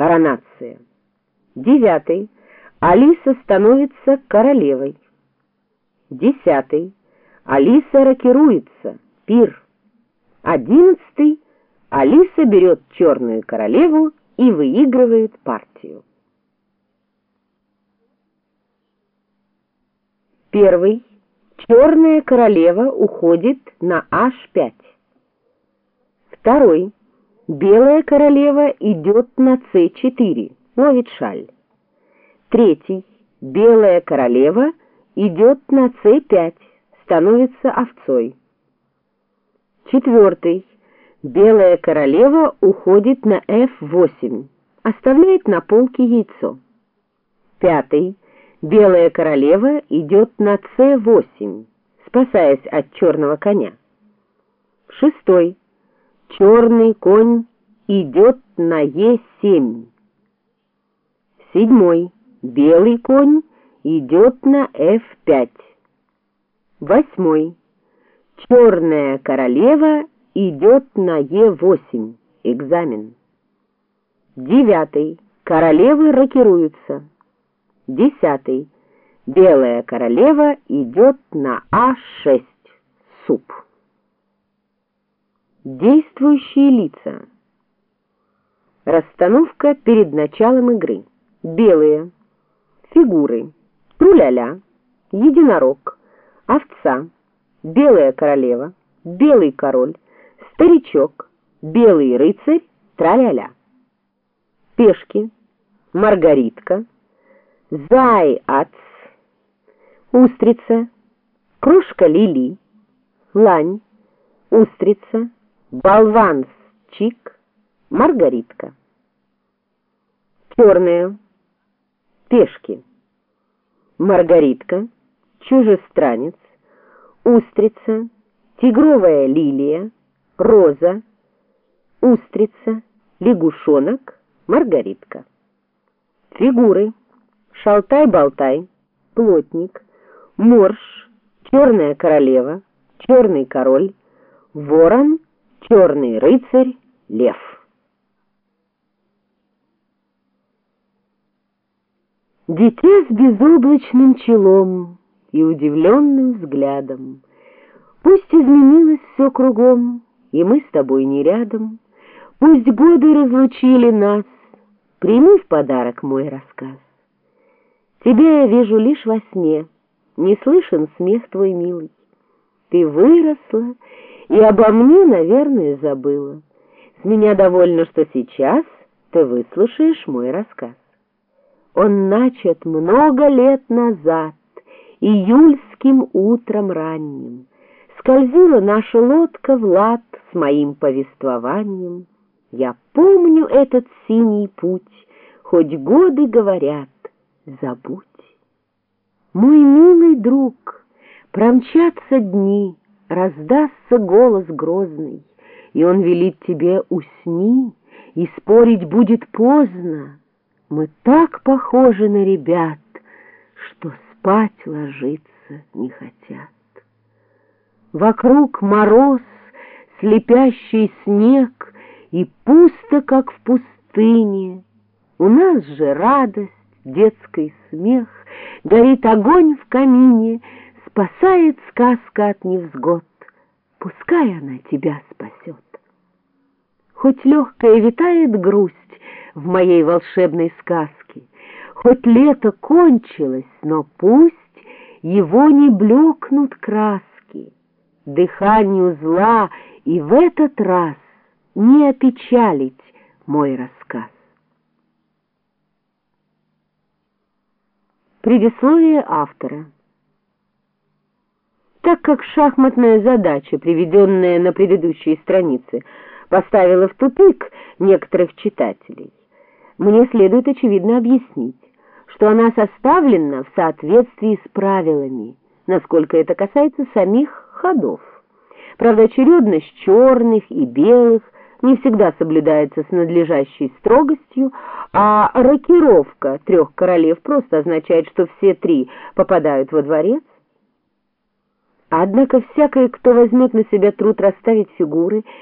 коронация. Девятый. Алиса становится королевой. Десятый. Алиса рокируется. Пир. Одиннадцатый. Алиса берет черную королеву и выигрывает партию. Первый. Черная королева уходит на h5. Второй. Белая королева идет на c4, ловит шаль. Третий. Белая королева идет на c5, становится овцой. Четвертый. Белая королева уходит на f8, оставляет на полке яйцо. Пятый. Белая королева идет на c8, спасаясь от черного коня. Шестой. Черный конь идет на Е7. Седьмой. Белый конь идет на F5. Восьмой. Черная королева идет на Е8. Экзамен. Девятый. Королевы рокируются. Десятый. Белая королева идет на А6. Суп. Действующие лица. Расстановка перед началом игры. Белые. Фигуры. Труляля. Единорог. Овца. Белая королева. Белый король. Старичок. Белый рыцарь. Траляля. Пешки. Маргаритка. Зай-ац. Устрица. Кружка лили. Лань. Устрица болванс чик, маргаритка. Черные, пешки, маргаритка, чужестранец, устрица, тигровая лилия, роза, устрица, лягушонок, маргаритка. Фигуры, шалтай-болтай, плотник, морж, черная королева, черный король, ворон, Черный рыцарь, лев. Дитя с безоблачным челом и удивленным взглядом. Пусть изменилось все кругом, и мы с тобой не рядом. Пусть годы разлучили нас, прими в подарок мой рассказ. Тебя я вижу лишь во сне, не слышен смех твой милый. Ты выросла и обо мне, наверное, забыла. С меня довольно, что сейчас ты выслушаешь мой рассказ. Он начат много лет назад, июльским утром ранним. Скользила наша лодка в лад с моим повествованием. Я помню этот синий путь, хоть годы говорят, забудь. Мой милый друг, промчатся дни, раздастся голос грозный, и он велит тебе усни, и спорить будет поздно. Мы так похожи на ребят, что спать ложиться не хотят. Вокруг мороз, слепящий снег, и пусто, как в пустыне. У нас же радость, детский смех, горит огонь в камине, Спасает сказка от невзгод, Пускай она тебя спасет. Хоть легкая витает грусть В моей волшебной сказке, Хоть лето кончилось, но пусть Его не блекнут краски, Дыханию зла и в этот раз Не опечалить мой рассказ. Предисловие автора. Так как шахматная задача, приведенная на предыдущей странице, поставила в тупик некоторых читателей, мне следует очевидно объяснить, что она составлена в соответствии с правилами, насколько это касается самих ходов. Правда, очередность черных и белых не всегда соблюдается с надлежащей строгостью, а рокировка трех королев просто означает, что все три попадают во дворец, Однако всякий, кто возьмет на себя труд расставить фигуры